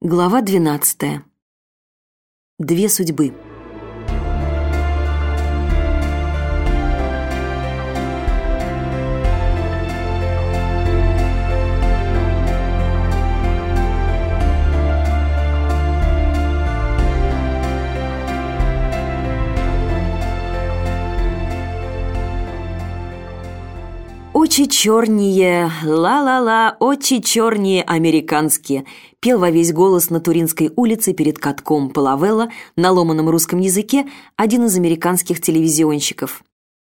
Глава 12. Две судьбы. «Очи чернее, ла-ла-ла, очи чернее американские», пел во весь голос на Туринской улице перед катком Палавелла на ломаном русском языке один из американских телевизионщиков.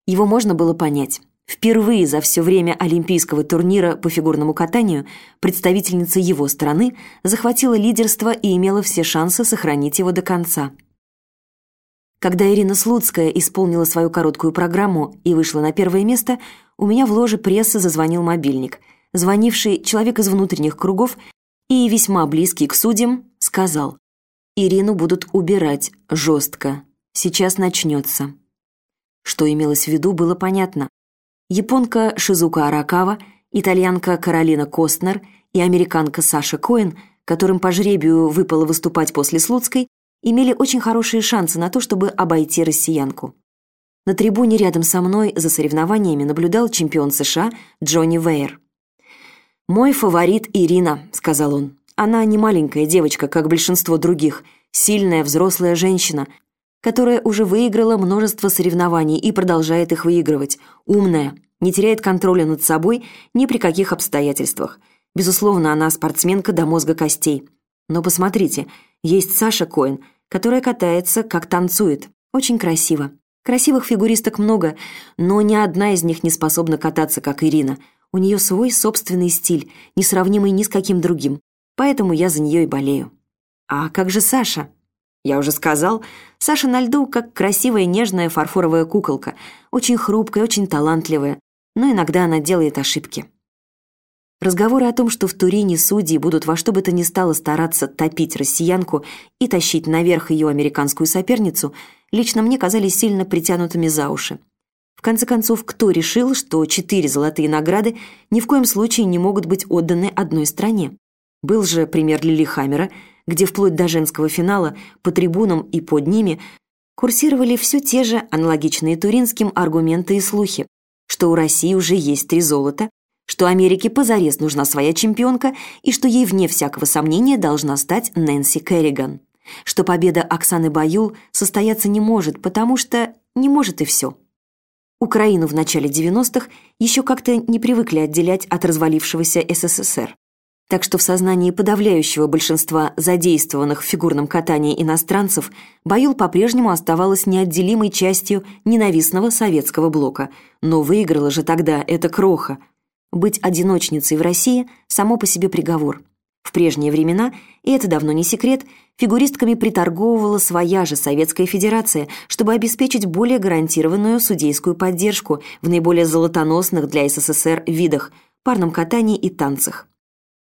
Его можно было понять. Впервые за все время Олимпийского турнира по фигурному катанию представительница его страны захватила лидерство и имела все шансы сохранить его до конца. Когда Ирина Слуцкая исполнила свою короткую программу и вышла на первое место, у меня в ложе прессы зазвонил мобильник. Звонивший человек из внутренних кругов и весьма близкий к судьям сказал «Ирину будут убирать жестко. Сейчас начнется». Что имелось в виду, было понятно. Японка Шизука Аракава, итальянка Каролина Костнер и американка Саша Коэн, которым по жребию выпало выступать после Слуцкой, имели очень хорошие шансы на то, чтобы обойти россиянку. На трибуне рядом со мной за соревнованиями наблюдал чемпион США Джонни Вейер. «Мой фаворит Ирина», — сказал он. «Она не маленькая девочка, как большинство других, сильная взрослая женщина, которая уже выиграла множество соревнований и продолжает их выигрывать, умная, не теряет контроля над собой ни при каких обстоятельствах. Безусловно, она спортсменка до мозга костей. Но посмотрите, есть Саша Коэн, которая катается, как танцует. Очень красиво. Красивых фигуристок много, но ни одна из них не способна кататься, как Ирина. У нее свой собственный стиль, несравнимый ни с каким другим. Поэтому я за нее и болею. А как же Саша? Я уже сказал, Саша на льду как красивая нежная фарфоровая куколка, очень хрупкая, очень талантливая, но иногда она делает ошибки. Разговоры о том, что в Турине судьи будут во что бы то ни стало стараться топить россиянку и тащить наверх ее американскую соперницу, лично мне казались сильно притянутыми за уши. В конце концов, кто решил, что четыре золотые награды ни в коем случае не могут быть отданы одной стране? Был же пример Лилихаммера, где вплоть до женского финала по трибунам и под ними курсировали все те же аналогичные туринским аргументы и слухи, что у России уже есть три золота, что Америке позарез нужна своя чемпионка и что ей, вне всякого сомнения, должна стать Нэнси Керриган. Что победа Оксаны Баюл состояться не может, потому что не может и все. Украину в начале 90-х еще как-то не привыкли отделять от развалившегося СССР. Так что в сознании подавляющего большинства задействованных в фигурном катании иностранцев Баюл по-прежнему оставалась неотделимой частью ненавистного советского блока. Но выиграла же тогда эта кроха, быть одиночницей в России – само по себе приговор. В прежние времена, и это давно не секрет, фигуристками приторговывала своя же Советская Федерация, чтобы обеспечить более гарантированную судейскую поддержку в наиболее золотоносных для СССР видах – парном катании и танцах.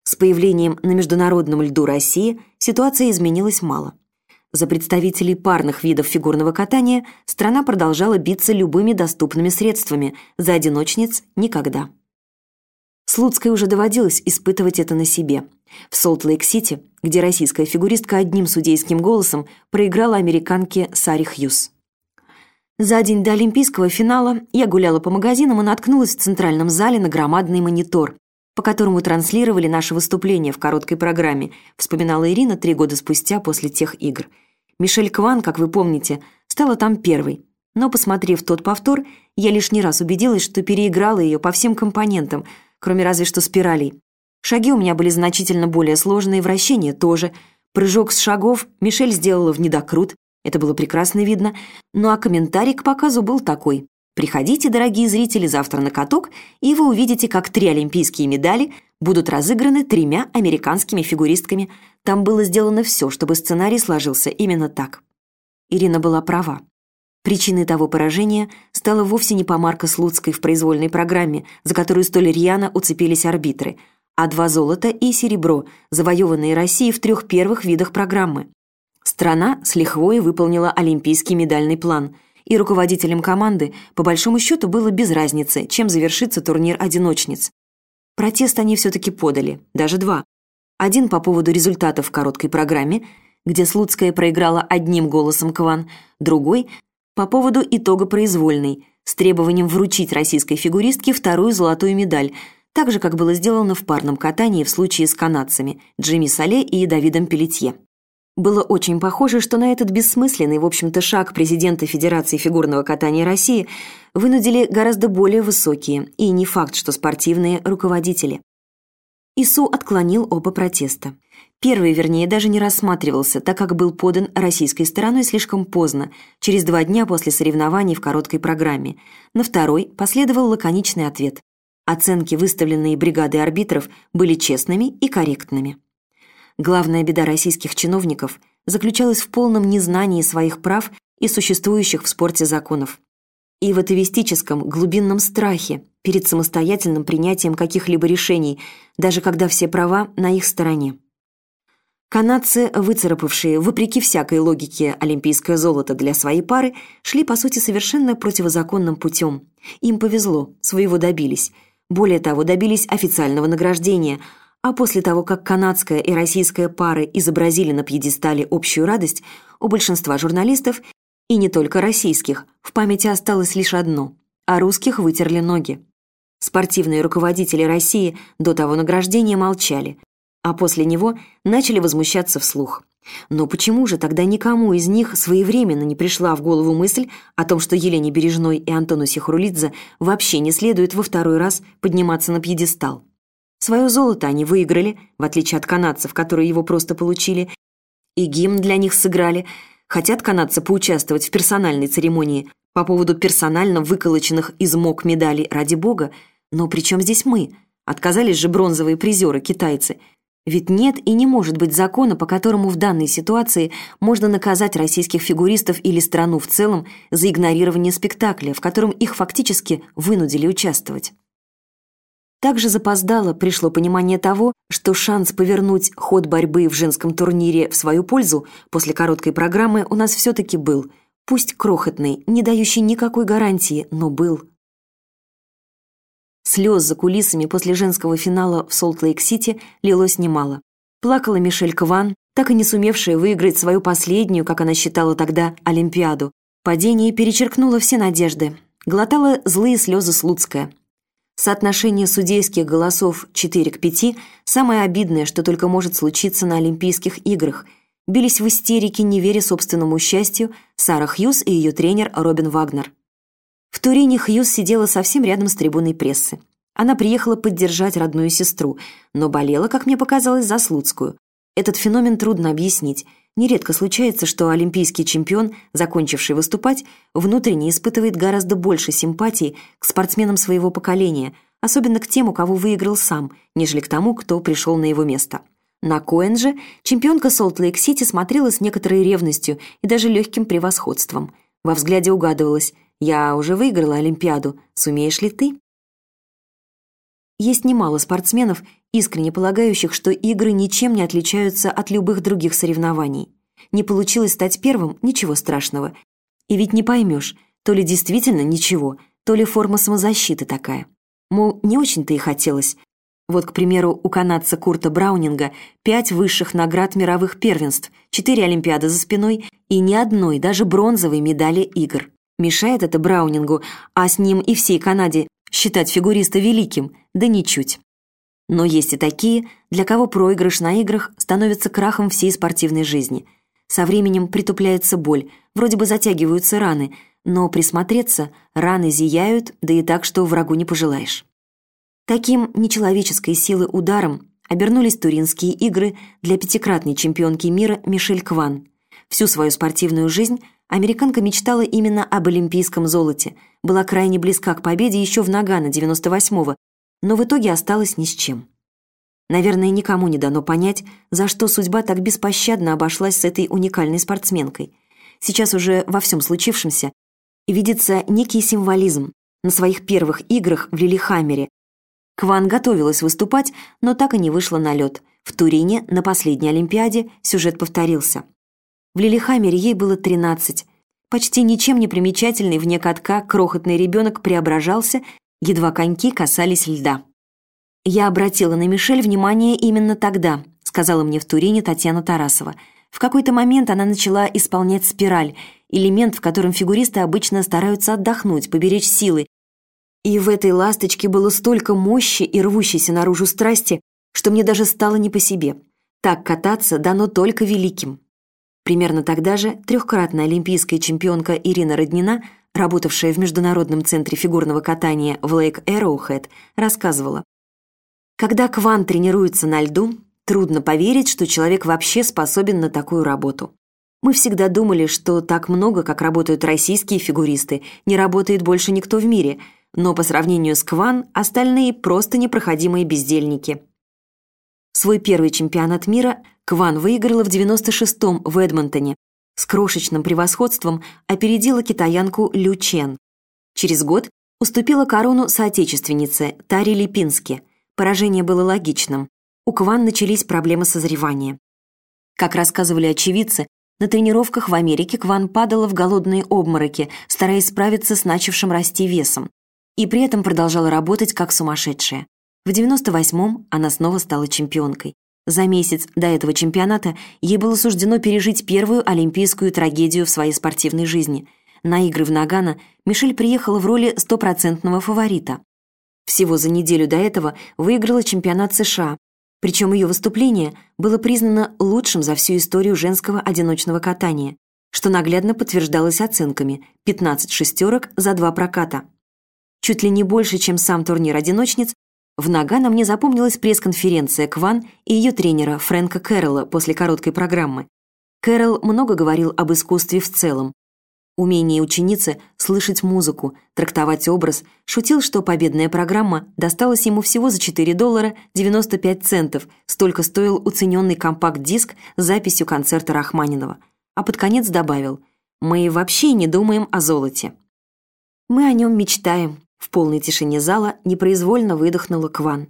С появлением на международном льду России ситуация изменилась мало. За представителей парных видов фигурного катания страна продолжала биться любыми доступными средствами, за одиночниц – никогда. Слуцкой уже доводилось испытывать это на себе. В Солт-Лейк-Сити, где российская фигуристка одним судейским голосом проиграла американке Саре Хьюз. За день до олимпийского финала я гуляла по магазинам и наткнулась в центральном зале на громадный монитор, по которому транслировали наше выступление в короткой программе, вспоминала Ирина три года спустя после тех игр. Мишель Кван, как вы помните, стала там первой. Но, посмотрев тот повтор, я лишний раз убедилась, что переиграла ее по всем компонентам – кроме разве что спиралей. Шаги у меня были значительно более сложные, вращения тоже. Прыжок с шагов Мишель сделала в недокрут, это было прекрасно видно. Ну а комментарий к показу был такой. Приходите, дорогие зрители, завтра на каток, и вы увидите, как три олимпийские медали будут разыграны тремя американскими фигуристками. Там было сделано все, чтобы сценарий сложился именно так. Ирина была права. Причиной того поражения стала вовсе не помарка Слуцкой в произвольной программе, за которую столь рьяно уцепились арбитры, а два золота и серебро, завоеванные Россией в трех первых видах программы. Страна с лихвой выполнила олимпийский медальный план, и руководителям команды, по большому счету, было без разницы, чем завершится турнир одиночниц. Протест они все-таки подали, даже два. Один по поводу результатов в короткой программе, где Слуцкая проиграла одним голосом Кван, другой – по поводу итога произвольной, с требованием вручить российской фигуристке вторую золотую медаль, так же, как было сделано в парном катании в случае с канадцами Джимми Сале и Давидом Пелетье. Было очень похоже, что на этот бессмысленный, в общем-то, шаг президента Федерации фигурного катания России вынудили гораздо более высокие, и не факт, что спортивные, руководители. ИСУ отклонил оба протеста. Первый, вернее, даже не рассматривался, так как был подан российской стороной слишком поздно, через два дня после соревнований в короткой программе. На второй последовал лаконичный ответ. Оценки, выставленные бригадой арбитров, были честными и корректными. Главная беда российских чиновников заключалась в полном незнании своих прав и существующих в спорте законов. И в атовистическом, глубинном страхе перед самостоятельным принятием каких-либо решений, даже когда все права на их стороне. Канадцы, выцарапавшие, вопреки всякой логике, олимпийское золото для своей пары, шли, по сути, совершенно противозаконным путем. Им повезло, своего добились. Более того, добились официального награждения, а после того, как канадская и российская пары изобразили на пьедестале общую радость, у большинства журналистов, и не только российских, в памяти осталось лишь одно – а русских вытерли ноги. Спортивные руководители России до того награждения молчали, а после него начали возмущаться вслух. Но почему же тогда никому из них своевременно не пришла в голову мысль о том, что Елене Бережной и Антону Сихрулидзе вообще не следует во второй раз подниматься на пьедестал? Свое золото они выиграли, в отличие от канадцев, которые его просто получили, и гимн для них сыграли. Хотят канадцы поучаствовать в персональной церемонии по поводу персонально выколоченных из мок медалей ради бога, но при чем здесь мы? Отказались же бронзовые призеры, китайцы – ведь нет и не может быть закона, по которому в данной ситуации можно наказать российских фигуристов или страну в целом за игнорирование спектакля, в котором их фактически вынудили участвовать. Также запоздало пришло понимание того, что шанс повернуть ход борьбы в женском турнире в свою пользу после короткой программы у нас все-таки был, пусть крохотный, не дающий никакой гарантии, но был. Слез за кулисами после женского финала в Солт-Лейк-Сити лилось немало. Плакала Мишель Кван, так и не сумевшая выиграть свою последнюю, как она считала тогда, Олимпиаду. Падение перечеркнуло все надежды. Глотала злые слезы Слуцкая. Соотношение судейских голосов 4 к 5 – самое обидное, что только может случиться на Олимпийских играх. Бились в истерике, не веря собственному счастью, Сара Хьюз и ее тренер Робин Вагнер. В Турине Хьюз сидела совсем рядом с трибуной прессы. Она приехала поддержать родную сестру, но болела, как мне показалось, за Слуцкую. Этот феномен трудно объяснить. Нередко случается, что олимпийский чемпион, закончивший выступать, внутренне испытывает гораздо больше симпатии к спортсменам своего поколения, особенно к тем, у кого выиграл сам, нежели к тому, кто пришел на его место. На Коэн же чемпионка Солт-Лейк-Сити смотрела с некоторой ревностью и даже легким превосходством. Во взгляде угадывалось «Я уже выиграла Олимпиаду, сумеешь ли ты?» Есть немало спортсменов, искренне полагающих, что игры ничем не отличаются от любых других соревнований. Не получилось стать первым – ничего страшного. И ведь не поймешь, то ли действительно ничего, то ли форма самозащиты такая. Мол, не очень-то и хотелось. Вот, к примеру, у канадца Курта Браунинга пять высших наград мировых первенств, четыре Олимпиады за спиной и ни одной, даже бронзовой медали игр. Мешает это Браунингу, а с ним и всей Канаде, считать фигуриста великим, да ничуть. Но есть и такие, для кого проигрыш на играх становится крахом всей спортивной жизни. Со временем притупляется боль, вроде бы затягиваются раны, но присмотреться, раны зияют, да и так, что врагу не пожелаешь. Таким нечеловеческой силы ударом обернулись туринские игры для пятикратной чемпионки мира Мишель Кван. Всю свою спортивную жизнь Американка мечтала именно об олимпийском золоте, была крайне близка к победе еще в Нагано 98-го, но в итоге осталась ни с чем. Наверное, никому не дано понять, за что судьба так беспощадно обошлась с этой уникальной спортсменкой. Сейчас уже во всем случившемся видится некий символизм. На своих первых играх в Лилихаммере Кван готовилась выступать, но так и не вышла на лед. В Турине на последней Олимпиаде сюжет повторился. В Лилихаммере ей было 13. Почти ничем не примечательный вне катка крохотный ребенок преображался, едва коньки касались льда. Я обратила на Мишель внимание именно тогда, сказала мне в Турине Татьяна Тарасова. В какой-то момент она начала исполнять спираль, элемент, в котором фигуристы обычно стараются отдохнуть, поберечь силы. И в этой ласточке было столько мощи и рвущейся наружу страсти, что мне даже стало не по себе. Так кататься дано только великим. Примерно тогда же трехкратная олимпийская чемпионка Ирина Роднина, работавшая в Международном центре фигурного катания в Лейк Эроухэт, рассказывала. Когда Кван тренируется на льду, трудно поверить, что человек вообще способен на такую работу. Мы всегда думали, что так много, как работают российские фигуристы, не работает больше никто в мире, но по сравнению с Кван остальные просто непроходимые бездельники. Свой первый чемпионат мира Кван выиграла в 96-м в Эдмонтоне. С крошечным превосходством опередила китаянку Лю Чен. Через год уступила корону соотечественнице Таре Липински. Поражение было логичным. У Кван начались проблемы созревания. Как рассказывали очевидцы, на тренировках в Америке Кван падала в голодные обмороки, стараясь справиться с начавшим расти весом. И при этом продолжала работать как сумасшедшая. В 98-м она снова стала чемпионкой. За месяц до этого чемпионата ей было суждено пережить первую олимпийскую трагедию в своей спортивной жизни. На игры в Нагано Мишель приехала в роли стопроцентного фаворита. Всего за неделю до этого выиграла чемпионат США, причем ее выступление было признано лучшим за всю историю женского одиночного катания, что наглядно подтверждалось оценками – 15 шестерок за два проката. Чуть ли не больше, чем сам турнир одиночниц, в Нагано мне запомнилась пресс-конференция Кван и ее тренера Фрэнка Кэрролла после короткой программы. Кэрролл много говорил об искусстве в целом. Умение ученицы слышать музыку, трактовать образ, шутил, что победная программа досталась ему всего за 4 доллара 95 центов, столько стоил уцененный компакт-диск с записью концерта Рахманинова. А под конец добавил «Мы вообще не думаем о золоте». Мы о нем мечтаем, в полной тишине зала непроизвольно выдохнула Кван.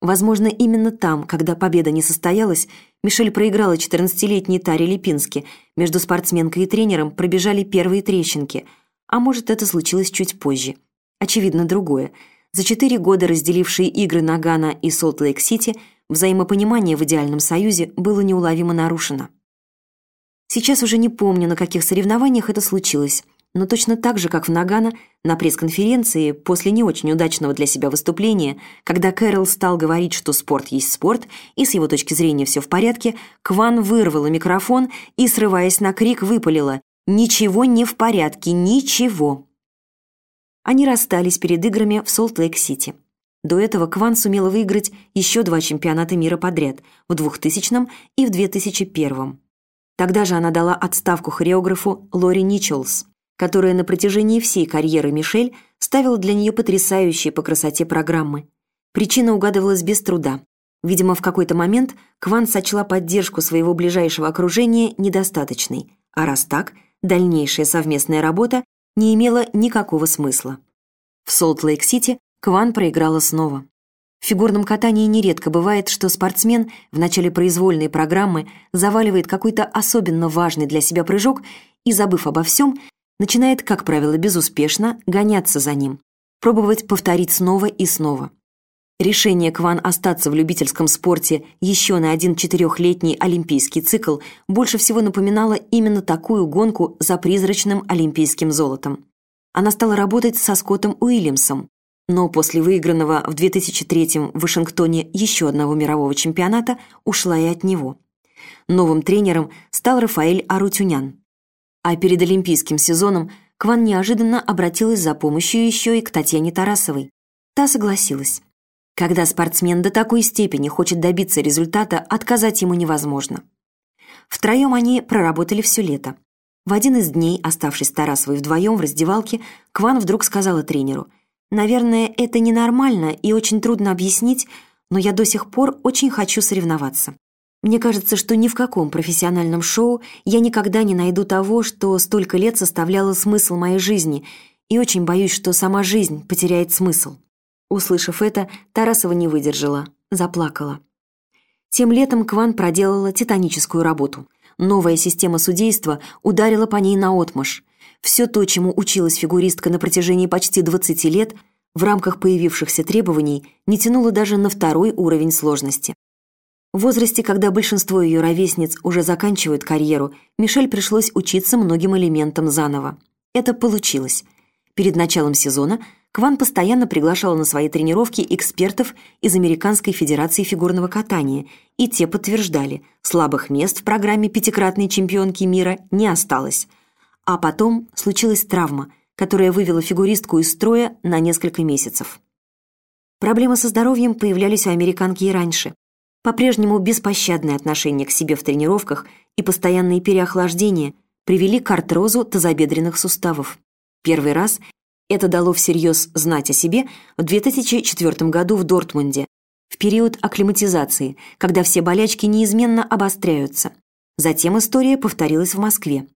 Возможно, именно там, когда победа не состоялась, Мишель проиграла 14-летней Таре Липински. Между спортсменкой и тренером пробежали первые трещинки. А может, это случилось чуть позже. Очевидно, другое. За четыре года разделившие игры Нагана и Солт-Лейк-Сити взаимопонимание в идеальном союзе было неуловимо нарушено. Сейчас уже не помню, на каких соревнованиях это случилось но точно так же, как в Нагано, на пресс-конференции, после не очень удачного для себя выступления, когда Кэрол стал говорить, что спорт есть спорт, и с его точки зрения все в порядке, Кван вырвала микрофон и, срываясь на крик, выпалила «Ничего не в порядке, ничего!». Они расстались перед играми в Солт-Лейк-Сити. До этого Кван сумела выиграть еще два чемпионата мира подряд – в 2000 и в 2001. Тогда же она дала отставку хореографу Лори Ничелс – которая на протяжении всей карьеры Мишель ставила для нее потрясающие по красоте программы. Причина угадывалась без труда. Видимо, в какой-то момент Кван сочла поддержку своего ближайшего окружения недостаточной, а раз так, дальнейшая совместная работа не имела никакого смысла. В Солт-Лейк-Сити Кван проиграла снова. В фигурном катании нередко бывает, что спортсмен в начале произвольной программы заваливает какой-то особенно важный для себя прыжок и, забыв обо всем, начинает, как правило, безуспешно гоняться за ним, пробовать повторить снова и снова. Решение Кван остаться в любительском спорте еще на один четырехлетний олимпийский цикл больше всего напоминало именно такую гонку за призрачным олимпийским золотом. Она стала работать со Скоттом Уильямсом, но после выигранного в 2003 в Вашингтоне еще одного мирового чемпионата ушла и от него. Новым тренером стал Рафаэль Арутюнян. А перед олимпийским сезоном Кван неожиданно обратилась за помощью еще и к Татьяне Тарасовой. Та согласилась. Когда спортсмен до такой степени хочет добиться результата, отказать ему невозможно. Втроем они проработали все лето. В один из дней, оставшись Тарасовой вдвоем в раздевалке, Кван вдруг сказала тренеру, «Наверное, это ненормально и очень трудно объяснить, но я до сих пор очень хочу соревноваться. Мне кажется, что ни в каком профессиональном шоу я никогда не найду того, что столько лет составляло смысл моей жизни, и очень боюсь, что сама жизнь потеряет смысл. Услышав это, Тарасова не выдержала, заплакала. Тем летом Кван проделала титаническую работу. Новая система судейства ударила по ней наотмашь. Все то, чему училась фигуристка на протяжении почти 20 лет, в рамках появившихся требований не тянуло даже на второй уровень сложности. В возрасте, когда большинство ее ровесниц уже заканчивают карьеру, Мишель пришлось учиться многим элементам заново. Это получилось. Перед началом сезона Кван постоянно приглашала на свои тренировки экспертов из Американской Федерации фигурного катания, и те подтверждали, слабых мест в программе пятикратной чемпионки мира не осталось. А потом случилась травма, которая вывела фигуристку из строя на несколько месяцев. Проблемы со здоровьем появлялись у американки и раньше. По-прежнему беспощадное отношение к себе в тренировках и постоянные переохлаждения привели к артрозу тазобедренных суставов. Первый раз это дало всерьез знать о себе в 2004 году в Дортмунде, в период акклиматизации, когда все болячки неизменно обостряются. Затем история повторилась в Москве.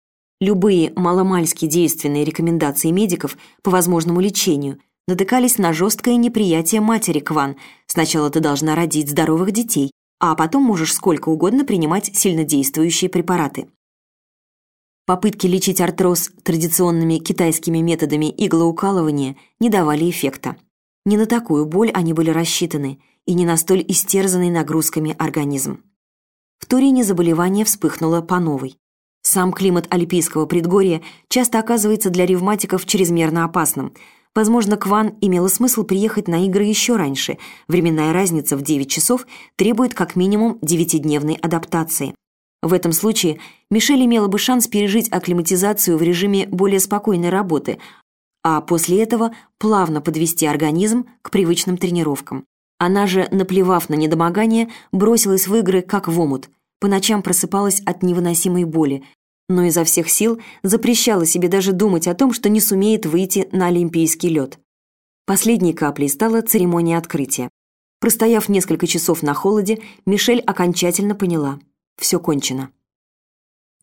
Любые маломальски действенные рекомендации медиков по возможному лечению натыкались на жесткое неприятие матери Кван. Сначала ты должна родить здоровых детей, а потом можешь сколько угодно принимать сильнодействующие препараты. Попытки лечить артроз традиционными китайскими методами иглоукалывания не давали эффекта. Не на такую боль они были рассчитаны и не на столь истерзанный нагрузками организм. В Турине заболевание вспыхнуло по новой. Сам климат Альпийского предгорья часто оказывается для ревматиков чрезмерно опасным. Возможно, Кван имело смысл приехать на игры еще раньше. Временная разница в 9 часов требует как минимум 9-дневной адаптации. В этом случае Мишель имела бы шанс пережить акклиматизацию в режиме более спокойной работы, а после этого плавно подвести организм к привычным тренировкам. Она же, наплевав на недомогание, бросилась в игры как в омут. По ночам просыпалась от невыносимой боли, но изо всех сил запрещала себе даже думать о том, что не сумеет выйти на олимпийский лед. Последней каплей стала церемония открытия. Простояв несколько часов на холоде, Мишель окончательно поняла – все кончено.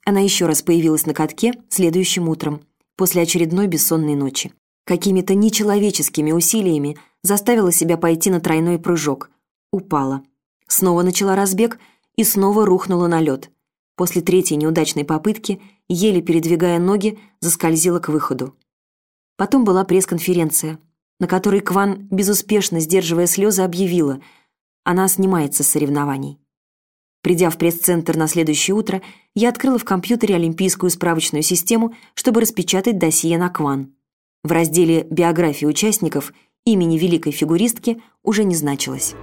Она еще раз появилась на катке следующим утром, после очередной бессонной ночи. Какими-то нечеловеческими усилиями заставила себя пойти на тройной прыжок. Упала. Снова начала разбег и снова рухнула на лед. После третьей неудачной попытки, еле передвигая ноги, заскользила к выходу. Потом была пресс-конференция, на которой Кван, безуспешно сдерживая слезы, объявила, она снимается с соревнований. Придя в пресс-центр на следующее утро, я открыла в компьютере олимпийскую справочную систему, чтобы распечатать досье на Кван. В разделе «Биографии участников» имени великой фигуристки уже не значилось.